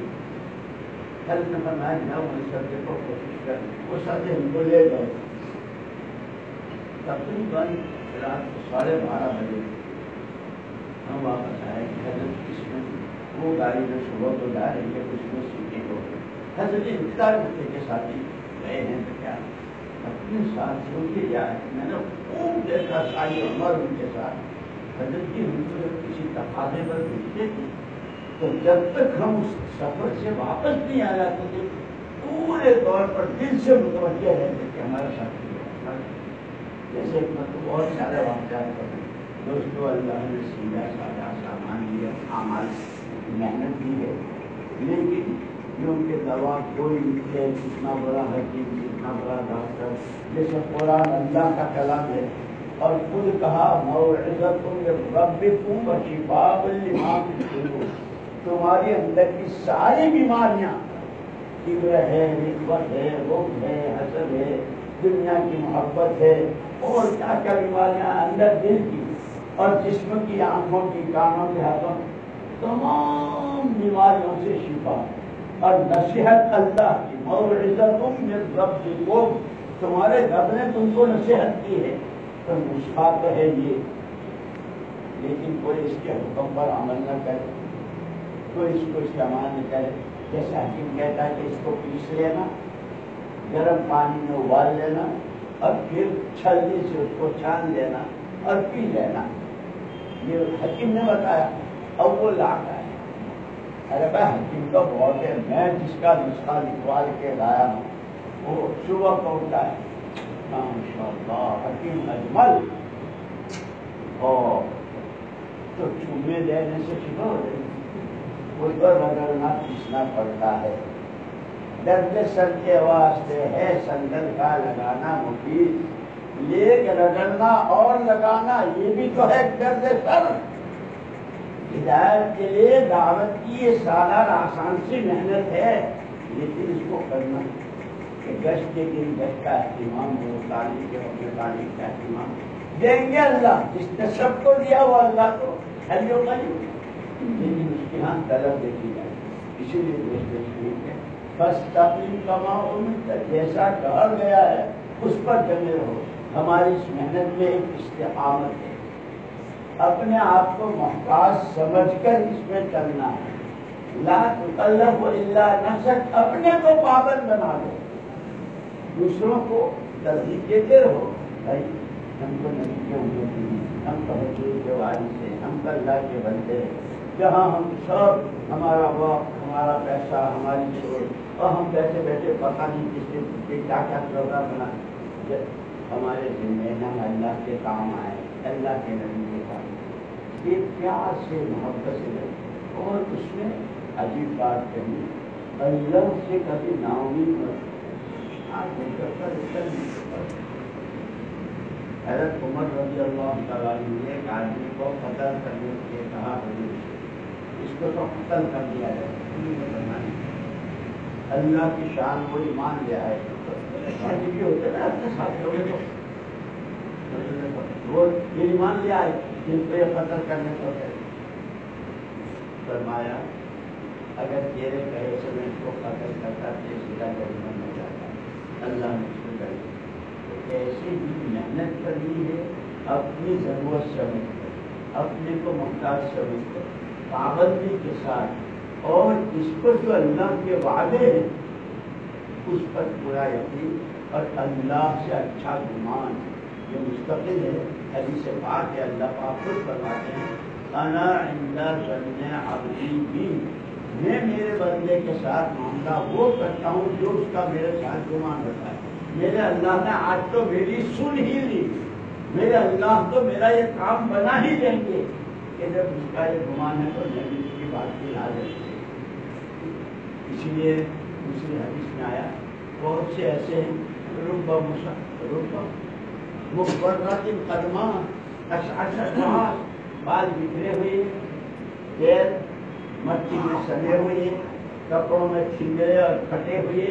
कल नंबर नाइन, ना उन सब्जे को कोशिश कर वो सब्जे हमको ले गए तकरीबन रात साढ़े बारह बजे हम वापस आए हज़रत इसमें वो गाड़ी जो सुबह को जा रही है उसमें सीटें हो गई हज़रत इंतज़ार करते के साथी गए हैं तो क्या अपने साथियों के जाए मैंने खूब देखा सारी उम्र उनके साथ हज़रत जी हमको जब किसी तकाजे पर भेजते थे तो जब तक हम उस सफ़र से वापस नहीं आ जाते थे पूरे तौर पर दिल से मुतवजह रहते थे हमारा साथी जैसे मतलब बहुत सारे वाकत कर दोस्तों, अल्लाह ने सीधा साधा सामान दिया अमाल मेहनत की है। लेकिन उनके दवा कोई लिखे कितना बड़ा हकीम कितना बड़ा डॉक्टर। जैसे कुरान अल्लाह का कलाम है। और खुद कहा मौजत रब तुम्हारे अंदर की सारी बीमारियाँ तीव्र है रिश्वत है रोग है हसद है, दुनिया की मोहब्बत है, और क्या क्या बीमारियाँ अंदर दिल की और जिस्म की, आँखों की, कानों के हाथों तमाम बीमारियों से शिफा। और नसीहत अल्लाह की को तुम्हारे रब ने तुमको नसीहत की है। तो नुस्खा तो है ये। लेकिन कोई इसके हुक्म पर अमल न करे। कोई इसको इस्तेमाल न करे। जैसे हकीम कहता है कि इसको पीस लेना, गर्म पानी में उबाल लेना और फिर छलनी से उसको छान लेना और पी लेना। ये हकीम ने बताया, अब वो लाता है अरे भाई, हकीम तो बहुत है। मैं जिसका नुस्खा लिखवा के लाया हूँ, वो सुबह को उठा है। हकीम अजमल। और तो चूमे देने से शुभ हो। जाएगी उस पर बदलना पीसना पड़ता है। दर्द सर वास्ते है संदल का लगाना मुफीद। लेक रगड़ना और लगाना, ये भी तो है दर्द सर। हिदायत के लिए दावत की ये सारा आसान सी मेहनत है, लेकिन इसको करना कि गश्त के दिन गश्त का अहतमाम हो तालीम के अपने तालीम का अहतमाम। देंगे अल्लाह, जिसने सबको दिया वो अल्लाह को। हरियो करियो लेकिन उसके यहाँ तलब देखी जाए। इसीलिए दोस्तों शरीफ है। बस तकलीम कमाओ तक जैसा कहा गया है, उस पर जमे रहो हमारी इस मेहनत में एक इस्तेकामत है। अपने आप को मोहताज समझकर इसमें चलना है। नफसक अपने को पाबंद बना लो दूसरों को तरजीह देते रहो। भाई, हम तो नबी के उम्मती हैं। हम तो हजूर के वारिस हैं। हम तो अल्लाह के बंदे हैं। जहाँ हम सब, हमारा वक्त, हमारा पैसा, हमारी सोच और हम बैठे बैठे पता नहीं किसके क्या क्या प्रोग्राम बना हमारे जिम्मे हम अल्लाह के काम आए, अल्लाह के नबी के काम ये प्यार से, मोहब्बत से रहे और उसमें अजीब बात कही, अल्लाह से कभी नाउमीद मत नहीं। हज़रत उमर रज़ी अल्लाह ने एक आदमी को कत्ल करने के लिए कहा इसको तो कत्ल कर दिया जाए। अल्लाह की शान वो ईमान ले आए शादी भी होते ना, अपने साथियों में तो। ये ईमान ले आए जिनको ये कत्ल करने को है। फरमाया, अगर तेरे कहे से मैं इसको कत्ल करता तो सीधा जरिमा हो जाता। अल्लाह ने उसको कर ऐसी भी मेहनत करनी है, अपनी ज़रूरत समझ कर अपने को मुमताज़ समझ कर पाबंदी के साथ। और इस पर जो अल्लाह के वादे हैं, उस पर पूरा यकीन और अल्लाह से अच्छा गुमान ये मुस्तकिल है। अभी से बात है। अल्लाह पाक खुद फरमाते हैं, अना इंदा जन्ने अबदी भी मैं मेरे बंदे के साथ मामला वो करता हूँ जो उसका मेरे साथ गुमान होता है। मेरे अल्लाह ने आज तो मेरी सुन ही ली। मेरे अल्लाह तो मेरा ये काम बना ही देंगे। कि जब ये गुमान है तो भी उसकी बात की दूसरी हदीस में आया, बहुत से ऐसे हैं रुब मुसा रुब मुकर्रतिन कदमा बाल बिखरे हुए, पैर मट्टी में सने हुए, कपड़ों में छिंगे और फटे हुए।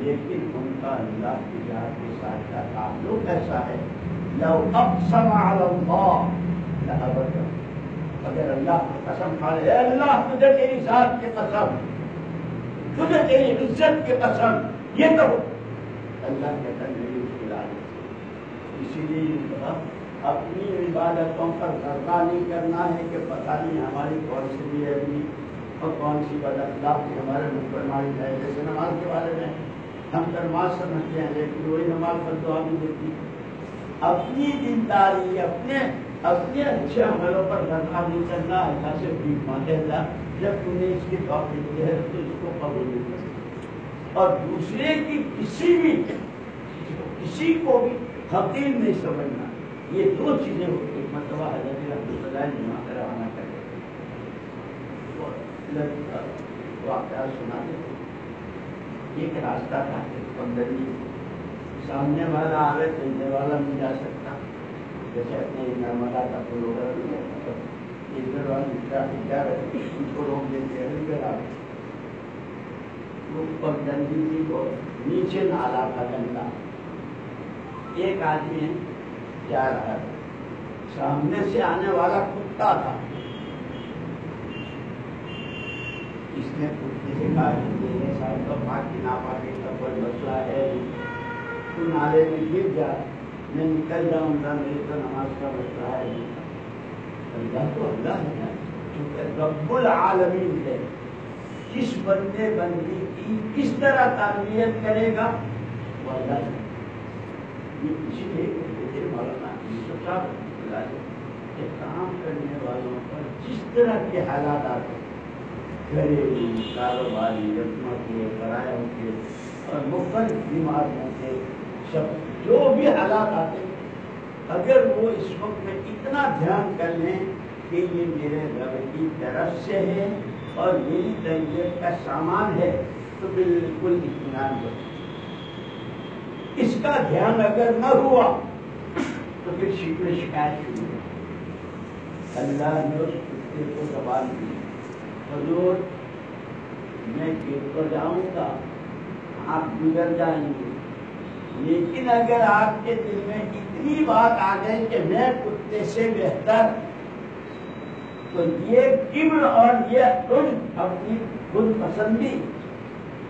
लेकिन उनका अल्लाह की जात के साथ का ताल्लुक ऐसा है लव अक्सम अगर अल्लाह को कसम खा ले अल्लाह तुझे तेरी जात की कसम तुझे तेरी इज़्ज़त की कसम ये तो अल्लाह कहता मेरी लालच इसीलिए अपनी इबादतों पर धरना नहीं करना है कि पता नहीं हमारी कौन सी भी है। और कौन सी बदलाव हमारे मुसलमान है जैसे नमाज़ के बारे में हम नमाज़ समझते हैं लेकिन वही नमाज़ पर दुआ नहीं देती अपनी दीनदारी, अपने अपने अच्छे अमलों पर धरना नहीं करना अल्लाह से भीख मांगे अल्लाह जब तुमने इसकी तौफीक दी है तो इसको कबूल नहीं कर और दूसरे की किसी भी, किसी को भी हकीर नहीं समझना। ये दो चीज़ें होती मतलब हज़रत जमा रवाना कर वाक़ सुना देते एक रास्ता था पंदरी सामने वाला आवे, चलने वाला नहीं जा सकता। जैसे नर्मदा का इधर वाली क्या उनको रोक देते हैं आ ऊपर को नीचे नाला था गंदा एक आदमी जा रहा था सामने से आने वाला कुत्ता था। इसने कुत्ते से कहा कि साहब तो पाकि ना पाकि का कोई मसला है तू नाले में गिर जा मैं निकल जाऊँगा मेरी तो नमाज़ का मसला है अल्लाह तो अल्लाह है चूँकि रब्बुल आलमीन है। किस बंदे बंदी की किस तरह तारबियत करेगा? वो अल्लाह ये इसीलिए मौलाना साहब काम करने वालों पर जिस तरह के हालात आते घरेलू कारोबारी रत्नों के, परायों के और मुख्तल बीमारियों के सब, जो भी हालात आते अगर वो इस वक्त में इतना ध्यान कर लें कि ये मेरे रब की तरफ़ से है और मेरी तरबियत का सामान है तो बिल्कुल इतमान हो इसका ध्यान अगर न हुआ तो फिर शिकवे शिकायत शुरू हो अल्लाह ने उस कुत्ते को जबान दी। हजूर, मैं गिर तो जाऊँगा, आप गुजर जाएँगे। लेकिन अगर आपके दिल में इतनी बात आ गई कि मैं कुत्ते से बेहतर तो ये किब्र और ये खुद अपनी खुद पसंदी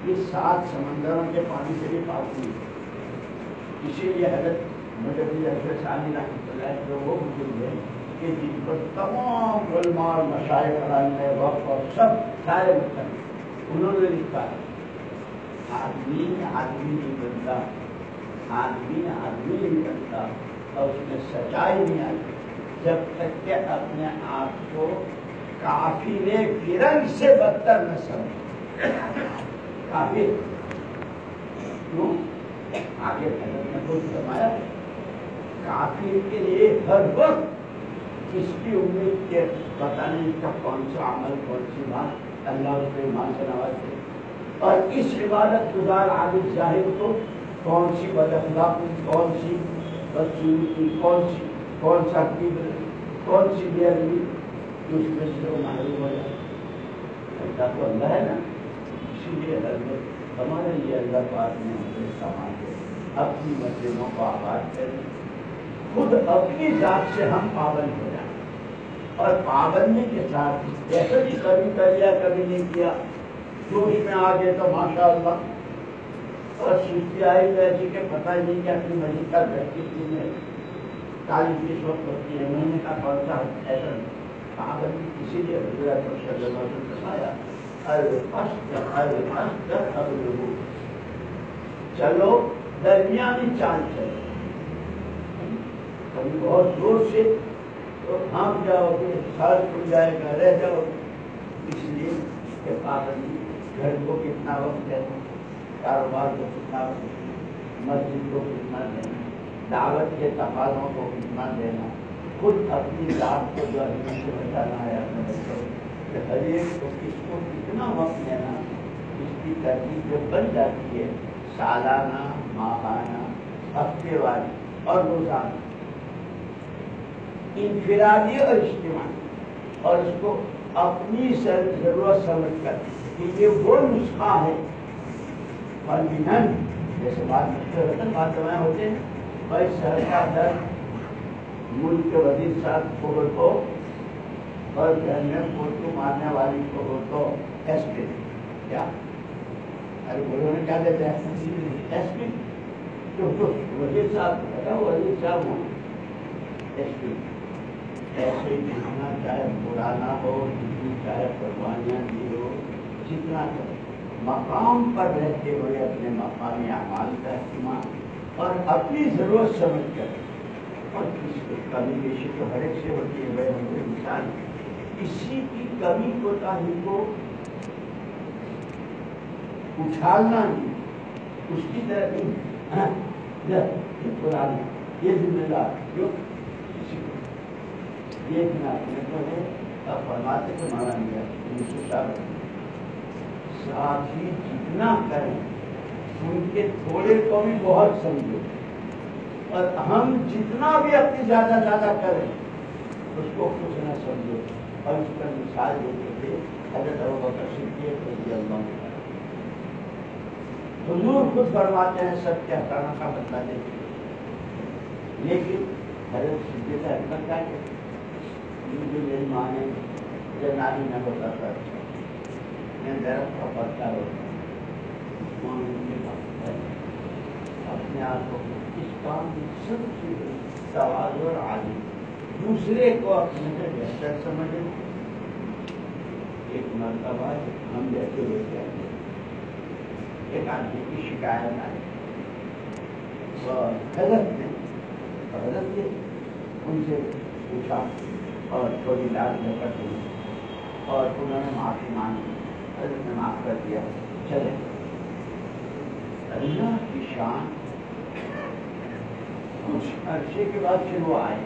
ये सात समंदरों के पानी से भी पाती इसीलिए हज़रत जो वो बुज़ुर्ग है कि जिन पर तमाम गुलमार मशाए वक्त और सब सारे उन्होंने लिखा, आदमी आदमी नहीं बनता। आदमी आदमी नहीं बनता और उसमें सच्चाई नहीं आती। जब तक के अपने आप को काफिले फिरंग से बदतर न समझ। काफ़ी। क्यों? आगे भगत ने कुछ फरमाया काफिर के लिए हर वक्त इसकी उम्मीद के पता नहीं इसका कौन सा अमल, कौन सी बात अल्लाह उसके ईमान से नवाजे और इस इबादत गुजार आदिल ज़ाहिर को कौन सी बदअखलाकी कौन सी बदसूरती कौन सी कौन सा किब्र कौन सी बेअदबी उसमें से वो मालूम हो जाए। ऐसा तो अल्लाह है ना, इसीलिए वक्त हमारे लिए अल्लाह पाक ने हमसे सामान अपनी मस्जिदों को आबाद करें खुद अपनी जात से हम पाबंद हो जाए। और पाबंदी के साथ ऐसे भी कभी कर लिया, कभी नहीं किया जोश में आ गए तो माशा अल्लाह और सुस्ती आई ऐसी के पता ही नहीं कि अपनी मस्जिद का व्यक्ति में काली किस वक्त होती है, महीने का कौन सा ऐसा पाबंदी इसीलिए बताया। चलो, दरमियानी चाल चलो। कभी बहुत ज़ोर से तो भाग जाओगे साल खुल जाएगा, रह जाओ इसलिए पाबंदी घर को कितना वक्त देना कारोबार को कितना मस्जिद को कितना देना दावत के तकाजों को कितना देना खुद अपनी जात को जो है से बचाना है अपने बच्चों हर एक को किसको कितना वक्त देना इसकी तरकीब जो बन जाती है सालाना माहाना हफ़्ते वाली और रोज़ाना इनफिरादी और इज्तमाही और उसको अपनी ज़रूरत समझ कर कि ये वो नुस्खा है। कॉन्फिडन जैसे बात मुश्किल होता बात दवाएँ होते हैं, भाई सर का दर्द मुल्क के वज़ीर साहब को तो और घर में फ़ोटो मारने वाली को हो तो एसपी क्या? अरे बोलो ने, क्या देते हैं? एसपी तो तो वज़ीर साहब बताओ वज़ीर साहब हो। एसपी ऐसे जितना चाहे पुराना हो, जितनी चाहे कुर्बानियाँ दी हो, जितना मकाम पर रहते हुए अपने मकामी अमाल का इस्तेमाल और अपनी ज़रूरत समझ कर और किसी कमी बेशी तो हर एक से होती है वह मुझे मिसाल इसी की कमी को ताही को उछालना नहीं उसकी तरह नहीं। हाँ, ये जिम्मेदार क्यों देखना अपने को है अब फरमाते को माना गया साथ जितना करें, उनके थोड़े को भी बहुत समझो। और हम जितना भी अपनी ज़्यादा ज़्यादा करें, उसको कुछ न समझो। और उस पर मिसाल देते थे हज़रत हुजूर खुद फरमाते हैं सत्य हटाना का मतलब देते लेकिन हज़रत अकबर मेरी माँ ने होता था मैं दरख्त का अपने आप को इस काम में सबसे सवाल और आगे। दूसरे को अपने से बेहतर समझे। एक मरतबा हम जैसे हुए कहते एक आदमी की शिकायत आई। हज़रत ने हज़रत ने उनसे पूछा। और थोड़ी लाल झपट और उन्होंने माफ़ी मांगी। हज़रत ने माफ़ कर दिया। चले। अल्लाह की शान। कुछ अरसे के बाद फिर वो आए।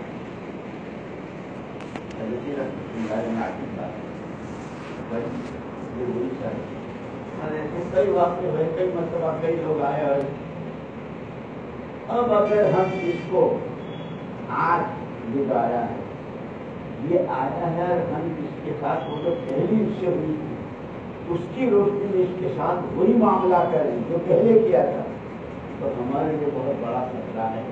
कई वाक्य हुए कई मतलब कई लोग आए और अब अगर हम इसको आज गुजारा है, ये आया है और हम इसके साथ वो जो पहली उससे हुई उसकी रोशनी में इसके साथ वही मामला करें जो पहले किया था। तो हमारे लिए बहुत बड़ा खतरा है।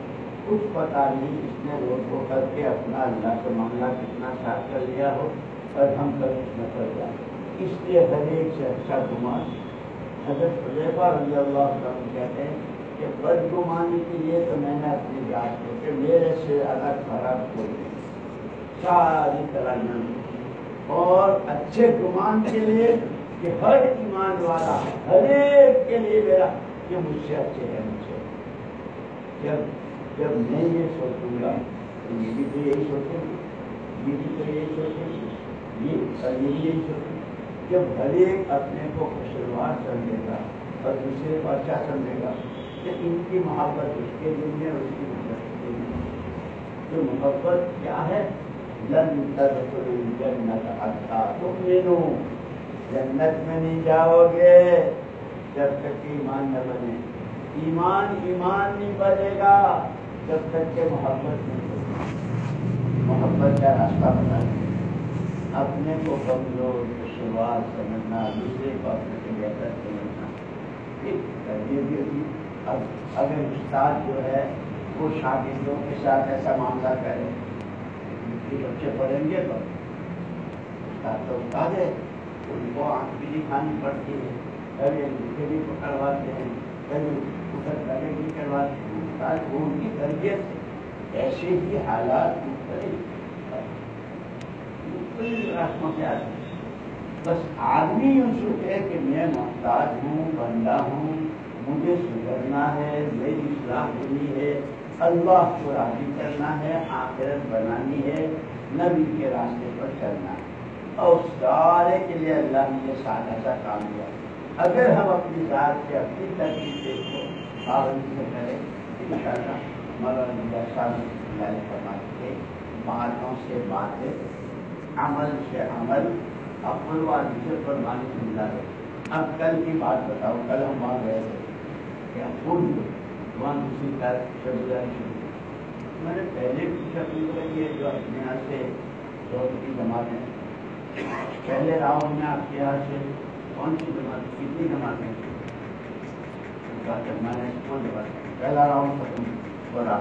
कुछ पता नहीं इसने रोज को करके अपना अल्लाह से मामला कितना साफ़ कर लिया हो और हम कभी न कर जाए इसलिए हर एक से अच्छा गुमान। हज़रत फजैफा रज़ी अल्लाह कहते हैं कि बदगुमानी के लिए तो मैंने अपनी जात को कि मेरे से अलग खराब कोई सारी तरह और अच्छे गुमान के लिए कि हर ईमान वाला हर एक के लिए मेरा, ये मुझसे अच्छे है मुझसे। जब जब मैं ये सोचूँगा तो ये भी तो यही सोचेंगे। ये भी तो यही सोचेंगे। ये, और ये भी यही सोचेंगे। जब हर एक अपने को खुशरवार समझेगा और दूसरे को अच्छा कर समझेगा तो इनकी मोहब्बत उसके दिन में उसकी मोहब्बत उसके दिन में तो मोहब्बत क्या है? लन तदखुल जन्नत हत्ता तुमिनु जन्नत में नहीं जाओगे, जब तक ईमान न बने। ईमान ईमान नहीं बनेगा, जब तक के मोहब्बत नहीं मोहब्बत का रास्ता बना अपने को कमज़ोर शुरुआत समझना, दूसरे को अपने से बेहतर समझना भी अब, अगर उस्ताद जो है, वो शागिर्दों के साथ ऐसा मामला करे बच्चे पढ़ेंगे तो उस्ताद तो उस्ताद है उनको आँख भी दिखानी पड़ती है। कभी उनके भी पकड़वाते हैं। कभी उधर कभी भी करवाते हैं। वो उनकी तरबियत से। ऐसे ही हालात बस आदमी उत्सुक है कि, मैं मोहताज हूँ, बंदा हूँ। मुझे सुधरना है, मेरी सलाह देनी है। अल्लाह को राज़ी करना है, आखिरत बनानी है। नबी के रास्ते पर चलना है। और सारे के लिए अल्लाह ने ये सादा सा काम किया। अगर हम अपनी जात से अपनी तरकीब को पाबंदी से करें, इंशाल्लाह मौलाना साहब फरमाते, बातों से बातें, अमल से अमल अकुल वाली से से मिला रहे। अब कल की बात बताओ कल हम वहाँ गए थे। क्या फूल वहाँ दूसरी शब्दारी शुरू की। मैंने पहले पूछा ये जो अपने यहाँ से की जमात है पहले राउंड में आपके यहाँ से कौन सी जमात कितनी जमात है मैंने कौन जमात पहला राउंड खत्म हो रहा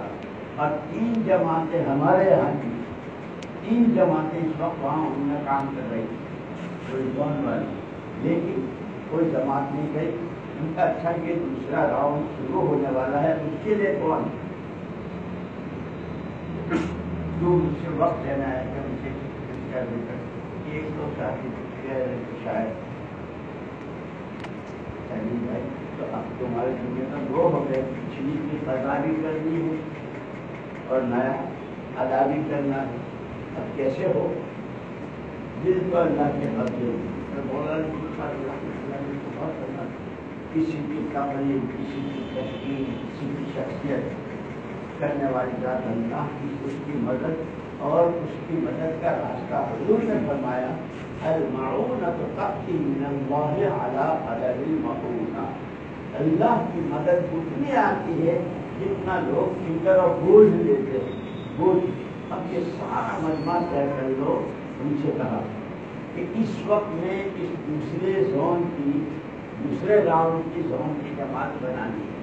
और तीन जमातें हमारे यहाँ की, तीन जमातें इस वक्त वहाँ उनमें काम कर रही थी कोई वाली लेकिन कोई जमात नहीं गई। उनका अच्छा ये दूसरा राउंड शुरू होने वाला है, उसके लिए कौन? जो मुझसे वक्त लेना है कि मुझे इसका एक तो शादी शायद चलिए भाई तो अब तुम्हारे का दो हो गए, पिछली की सजा भी करनी है और नया अदा भी करना है। अब कैसे हो? दिल को अल्लाह के तो करना। किसी की कमरी किसी की तस्वीर, किसी की शख्सियत करने वाली जात अल्लाह की उसकी मदद और उसकी मदद का रास्ता हजूर ने फरमाया तो अल्लाह की मदद उतनी आती है जितना लोग फ़िक्र और बोझ लेते हैं। बोझ। अब ये सारा मजमा तय कर लो उनसे कहा कि इस वक्त में इस दूसरे जोन की, दूसरे राउंड की जोन की जमात बनानी है।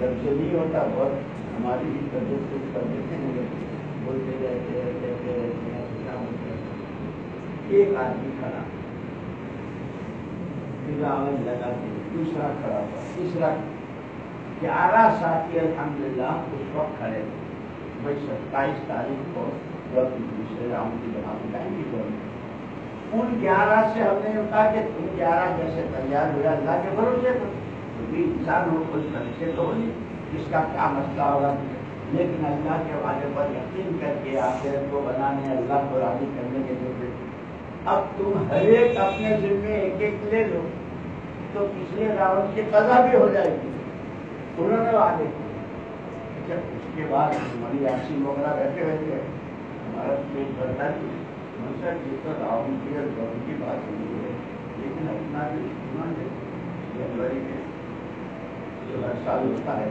जब से नहीं होता बहुत। हमारी भी तबियत से तबियत होती बोलते रहते हैं, कहते रहते हैं, क्या होते हैं। एक आदमी खड़ा। लगा के, दूसरा खड़ा हुआ। तीसरा, ग्यारह साथी, अल्हम्दुलिल्लाह, उस वक्त खड़े थे। भाई, सत्ताईस तारीख को दूसरे राउंड की तो उन ग्यारह से हमने कहा कि, तुम ग्यारह जैसे तैयार हुआ अल्लाह के भरोसे तो भी इंसान हो परिचय तो हो नहीं किसका क्या मसला होगा? लेकिन अल्लाह के वाले पर यकीन करके आखिरत को बनाने अल्लाह को राज़ी करने के लिए अब तुम हर एक अपने जिम्मे एक एक ले लो तो पिछले राउंड की कजा भी हो जाएगी। उन्होंने आगे जब उसके बाद हमारी यासीन वगैरह बैठे हुए थे, हमारा पेट भरता नहीं मनसा जिस पर राउंड की और दौड़ की बात हुई है। लेकिन अपना जो इस्तेमाल है, जनवरी में जो हर साल होता है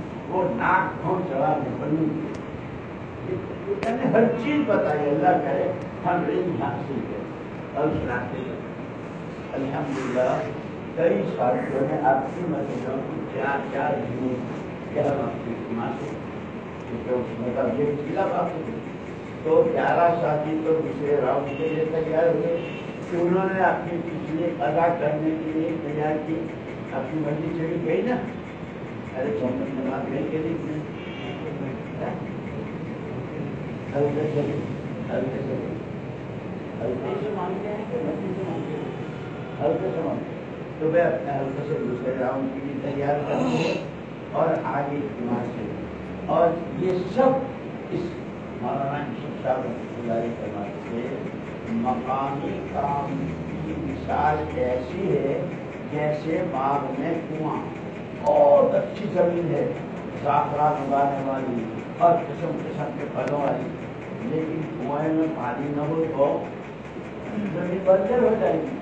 वो नाक भों नहीं मैंने हर चीज़ बताई, अल्लाह करे, हम इल्म हासिल करें। और उस रास्ते अल्हम्दुलिल्लाह, कई साथियों ने आपकी मस्जिदों की चार दिनों क्या आपकी माँ से क्योंकि उसमें का ये खिलाफ आपको तो ग्यारह साथी तो दूसरे राउंड के लिए तैयार हुए। कि उन्होंने अपनी पिछली अदा करने के लिए तैयार की। अपनी मस्जिद चली गई ना? अरे लिए हल्के से हल्के से हल्के से मांगते हैं कि से मांगते हैं से तो वे अपने हल्के से दूसरे राउंड के लिए तैयार करते हैं और आगे इस्तेमाल से। और ये सब इस मौलाना साहब रहमतुल्लाह फरमाते थे, मकामी काम की मिसाल ऐसी है जैसे बाग में कुआँ। बहुत अच्छी ज़मीन है। जाफरान उगाने वाली, हर किस्म किस्म के फलों वाली। लेकिन कुएँ में पानी न हो तो ज़मीन बंजर हो जाएगी।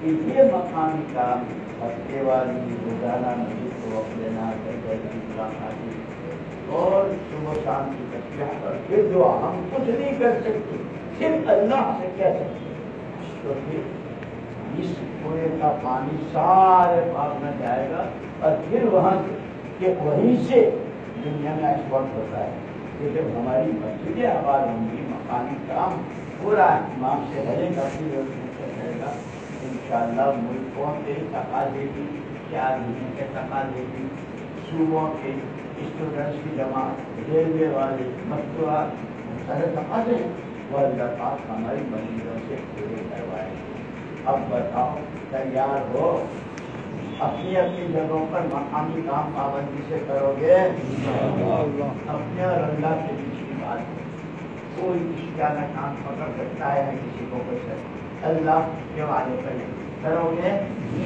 कि ये मकामी काम हफ़्ते वाली, रोज़ाना नदी को अपने नाम और सुबह शाम की तस्वीर फिर जो हम कुछ नहीं कर सकते, सिर्फ़ अल्लाह से कह सकते तो फिर इस कुएँ का पानी सारे भाग में जाएगा और फिर वहाँ के वहीं से दुनिया में एक्सपोर्ट होता है। कि जब हमारी मस्जिदें आबाद होंगी, मकानी काम है इमाम से हरेक व्यवस्था रहेगा, इंशाल्लाह मुल्कों के तकाजे की चार महीने के तकाजे की सूबों के स्टूडेंट्स की जमात, रेलवे वाले मजदूर सारे तकाजे वो अल्लाह हमारी मस्जिदों से पूरे करवाएँगे। अब बताओ, तैयार हो? अपनी अपनी जगहों पर मकामी काम पाबंदी से करोगे? अपने और अल्लाह के बीच की बात कोई किसी का न काम पकड़ सकता है, ना किसी को कुछ अल्लाह के वाले पर करोगे?